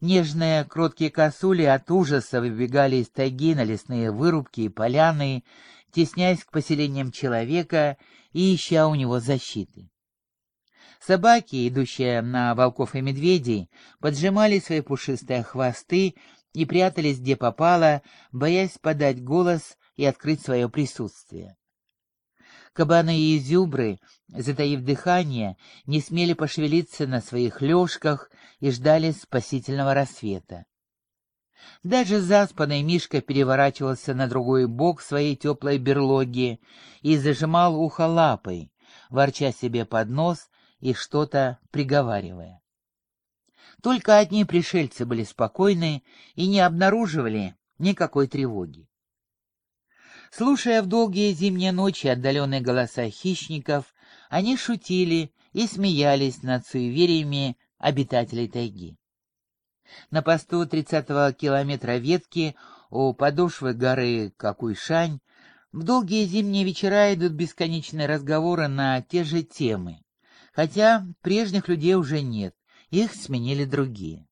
Нежные, кроткие косули от ужаса выбегали из тайги на лесные вырубки и поляны, тесняясь к поселениям человека и ища у него защиты. Собаки, идущие на волков и медведей, поджимали свои пушистые хвосты и прятались где попало, боясь подать голос и открыть свое присутствие. Кабаны и зюбры, затаив дыхание, не смели пошевелиться на своих лёжках и ждали спасительного рассвета. Даже заспанный Мишка переворачивался на другой бок своей теплой берлоги и зажимал ухо лапой, ворча себе под нос и что-то приговаривая. Только одни пришельцы были спокойны и не обнаруживали никакой тревоги. Слушая в долгие зимние ночи отдаленные голоса хищников, они шутили и смеялись над суевериями обитателей тайги. На посту тридцатого километра ветки у подошвы горы Какуйшань в долгие зимние вечера идут бесконечные разговоры на те же темы, хотя прежних людей уже нет, их сменили другие.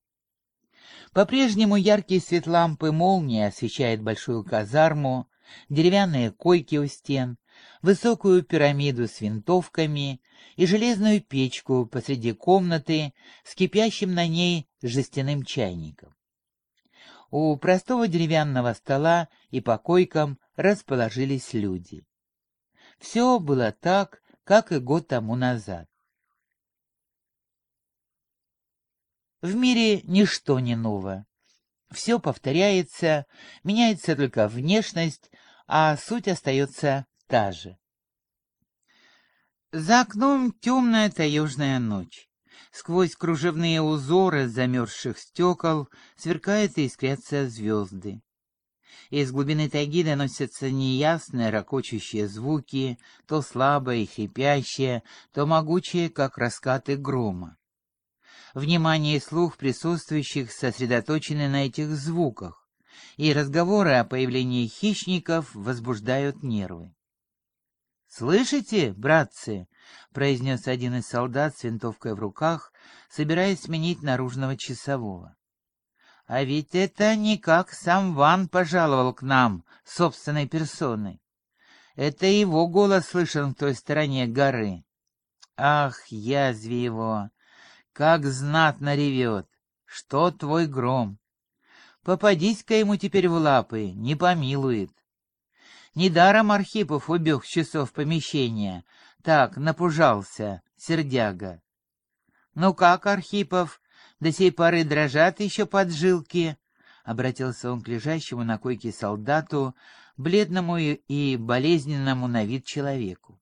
По-прежнему яркий свет лампы молнии освещает большую казарму, деревянные койки у стен, высокую пирамиду с винтовками и железную печку посреди комнаты с кипящим на ней жестяным чайником. У простого деревянного стола и по койкам расположились люди. Все было так, как и год тому назад. В мире ничто не ново. Все повторяется, меняется только внешность, а суть остается та же. За окном темная таежная ночь. Сквозь кружевные узоры замерзших стекол сверкают и искрятся звезды. Из глубины тайги доносятся неясные ракочущие звуки, то слабые хрипящие, то могучие, как раскаты грома. Внимание и слух присутствующих сосредоточены на этих звуках, и разговоры о появлении хищников возбуждают нервы. «Слышите, братцы?» — произнес один из солдат с винтовкой в руках, собираясь сменить наружного часового. «А ведь это никак сам Ван пожаловал к нам собственной персоной. Это его голос слышен в той стороне горы. Ах, язви его! Как знатно ревет! Что твой гром? Попадись-ка ему теперь в лапы, не помилует. Недаром Архипов убег с часов помещения. Так, напужался, сердяга. Ну как, Архипов, до сей поры дрожат еще поджилки? Обратился он к лежащему на койке солдату, бледному и болезненному на вид человеку.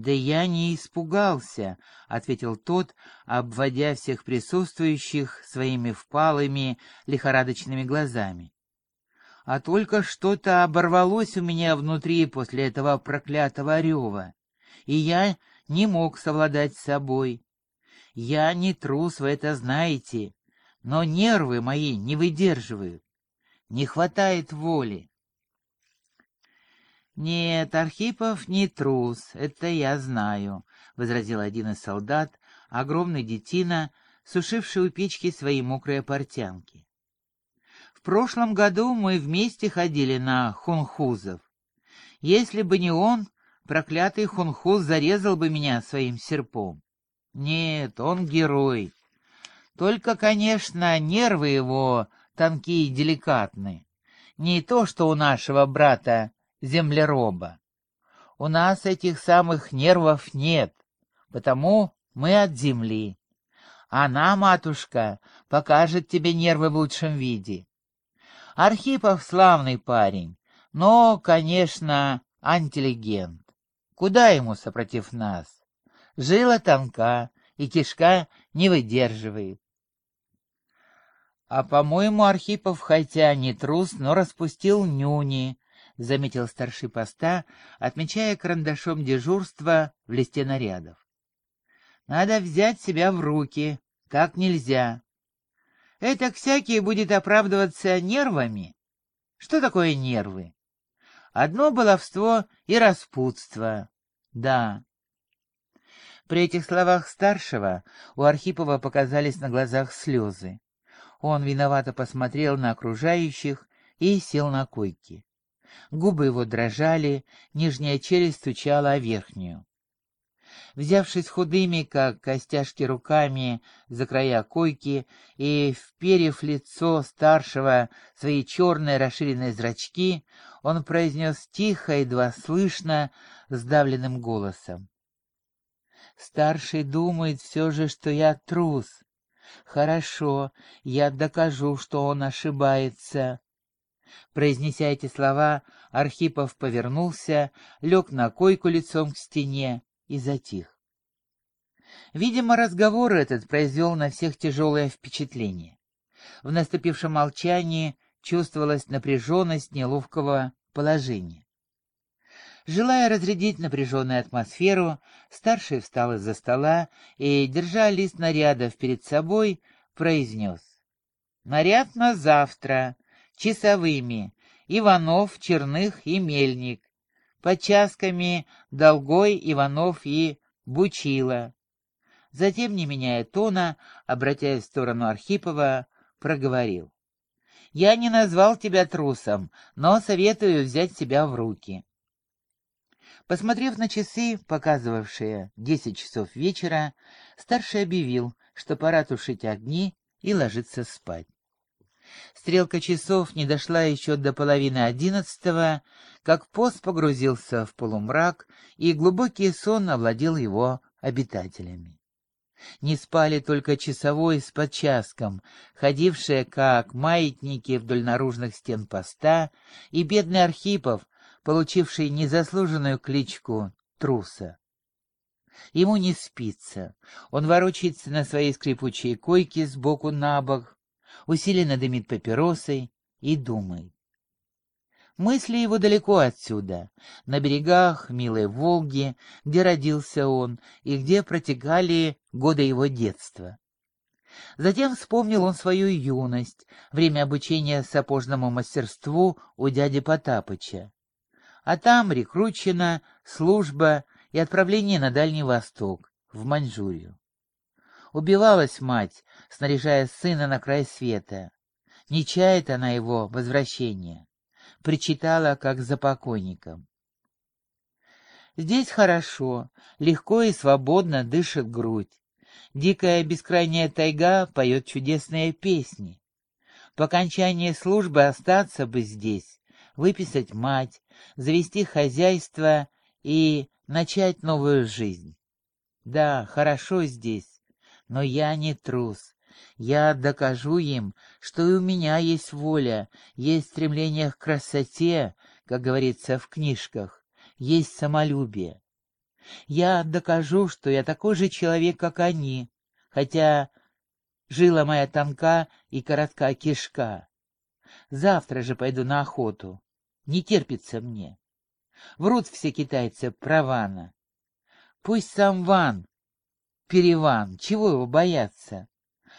«Да я не испугался», — ответил тот, обводя всех присутствующих своими впалыми, лихорадочными глазами. «А только что-то оборвалось у меня внутри после этого проклятого рева, и я не мог совладать с собой. Я не трус, вы это знаете, но нервы мои не выдерживают. Не хватает воли. «Нет, Архипов не трус, это я знаю», — возразил один из солдат, огромный детина, сушивший у печки свои мокрые портянки. «В прошлом году мы вместе ходили на хунхузов. Если бы не он, проклятый хунхуз зарезал бы меня своим серпом. Нет, он герой. Только, конечно, нервы его тонкие и деликатные. Не то, что у нашего брата землероба. У нас этих самых нервов нет, потому мы от земли. Она, матушка, покажет тебе нервы в лучшем виде. Архипов славный парень, но, конечно, антилегент. Куда ему сопротив нас? Жила тонка, и кишка не выдерживает. А, по-моему, Архипов, хотя не трус, но распустил нюни, — заметил старший поста, отмечая карандашом дежурство в листе нарядов. «Надо взять себя в руки, так нельзя. Это всякий будет оправдываться нервами. Что такое нервы? Одно баловство и распутство. Да». При этих словах старшего у Архипова показались на глазах слезы. Он виновато посмотрел на окружающих и сел на койке. Губы его дрожали, нижняя челюсть стучала о верхнюю. Взявшись худыми, как костяшки руками, за края койки и вперев лицо старшего свои черные расширенные зрачки, он произнес тихо, едва слышно, сдавленным голосом. «Старший думает все же, что я трус. Хорошо, я докажу, что он ошибается». Произнеся эти слова, Архипов повернулся, лег на койку лицом к стене и затих. Видимо, разговор этот произвел на всех тяжелое впечатление. В наступившем молчании чувствовалась напряженность неловкого положения. Желая разрядить напряженную атмосферу, старший встал из-за стола и, держа лист нарядов перед собой, произнес. «Наряд на завтра часовыми, Иванов, Черных и Мельник, подчасками Долгой, Иванов и Бучила. Затем, не меняя тона, обратясь в сторону Архипова, проговорил. «Я не назвал тебя трусом, но советую взять себя в руки». Посмотрев на часы, показывавшие десять часов вечера, старший объявил, что пора тушить огни и ложиться спать. Стрелка часов не дошла еще до половины одиннадцатого, как пост погрузился в полумрак, и глубокий сон овладел его обитателями. Не спали только часовой с подчаском, ходившие как маятники вдоль наружных стен поста, и бедный Архипов, получивший незаслуженную кличку Труса. Ему не спится. Он ворочается на своей скрипучей койке сбоку на бок, усиленно дымит папиросой и думает. Мысли его далеко отсюда, на берегах милой Волги, где родился он и где протекали годы его детства. Затем вспомнил он свою юность, время обучения сапожному мастерству у дяди Потапыча. А там рекручена, служба и отправление на Дальний Восток, в Маньчжурию. Убивалась мать, снаряжая сына на край света. Не чает она его возвращения. Причитала, как за покойником. Здесь хорошо, легко и свободно дышит грудь. Дикая бескрайняя тайга поет чудесные песни. По окончании службы остаться бы здесь, выписать мать, завести хозяйство и начать новую жизнь. Да, хорошо здесь, но я не трус. Я докажу им, что и у меня есть воля, есть стремление к красоте, как говорится в книжках, есть самолюбие. Я докажу, что я такой же человек, как они, хотя жила моя тонка и коротка кишка. Завтра же пойду на охоту. Не терпится мне. Врут все китайцы про Вана. Пусть сам Ван Переван, чего его бояться?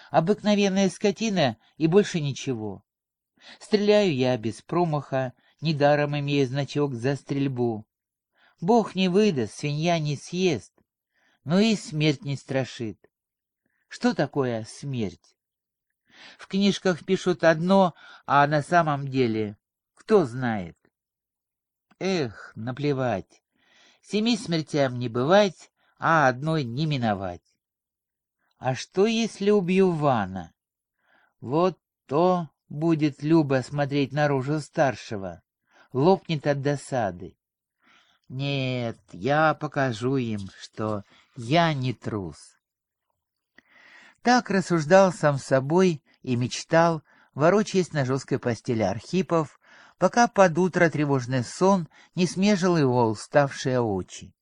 Обыкновенная скотина и больше ничего. Стреляю я без промаха, недаром имея значок за стрельбу. Бог не выдаст, свинья не съест, но и смерть не страшит. Что такое смерть? В книжках пишут одно, а на самом деле кто знает? Эх, наплевать. Семи смертям не бывать, а одной не миновать. А что, если убью Вана? Вот то будет Люба смотреть наружу старшего, лопнет от досады. Нет, я покажу им, что я не трус. Так рассуждал сам собой и мечтал, ворочаясь на жесткой постели Архипов, пока под утро тревожный сон не смежил его уставшие очи.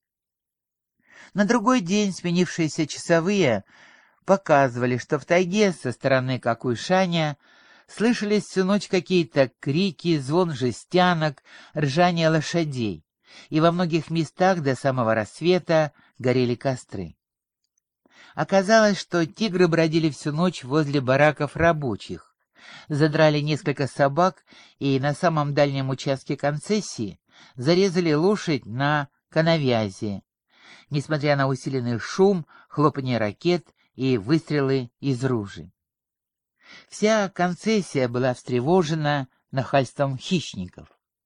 На другой день сменившиеся часовые показывали, что в тайге со стороны Какуйшаня слышались всю ночь какие-то крики, звон жестянок, ржание лошадей, и во многих местах до самого рассвета горели костры. Оказалось, что тигры бродили всю ночь возле бараков рабочих, задрали несколько собак и на самом дальнем участке концессии зарезали лошадь на коновязи, несмотря на усиленный шум, хлопанье ракет и выстрелы из ружей. Вся концессия была встревожена нахальством хищников.